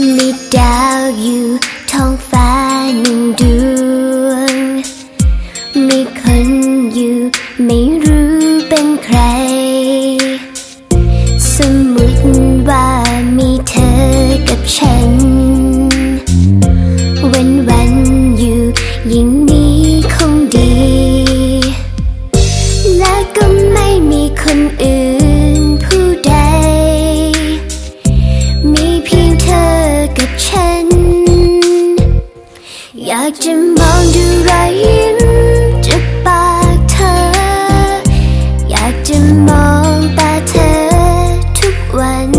มีดาวอยู่ท้องฟ้าหนึ่งดวง มีคนอยู่ไม่รู้เป็นใคร สมมติว่า จะมองดูรอยยิ้มจากปากเธอ อยากจะมองตาเธอทุกวัน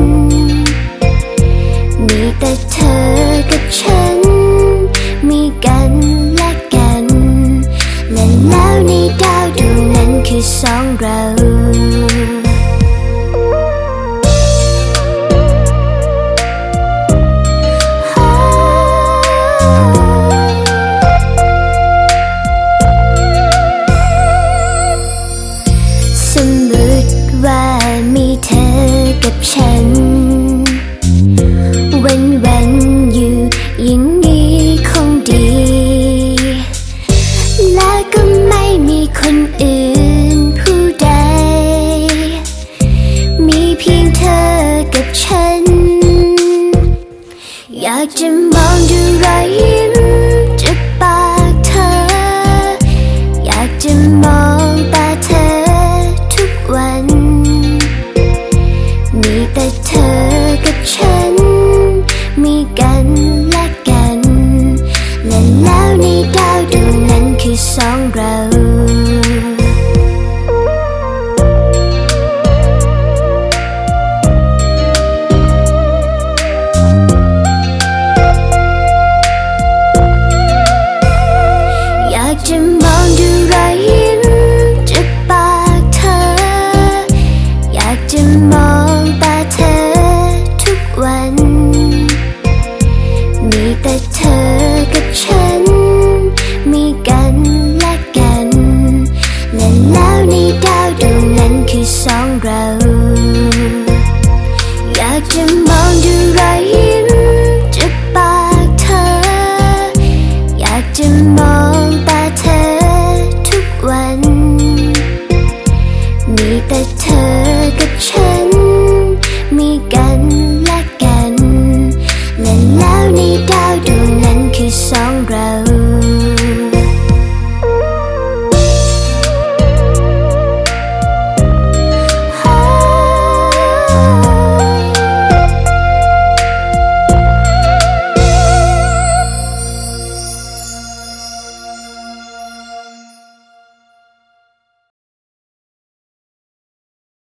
มีแต่เธอกับฉัน มีกันและกัน และแล้วในดาวดวงนั้นคือสองเรา กับฉัน วันวันๆอยู่อย่างนี้คงดี และก็ไม่มีคนอื่นผู้ใด มีเพียงเธอกับฉัน อยากจะมองดูรอยยิ้ม นั้น จะมองตาเธอทุกวัน มีแต่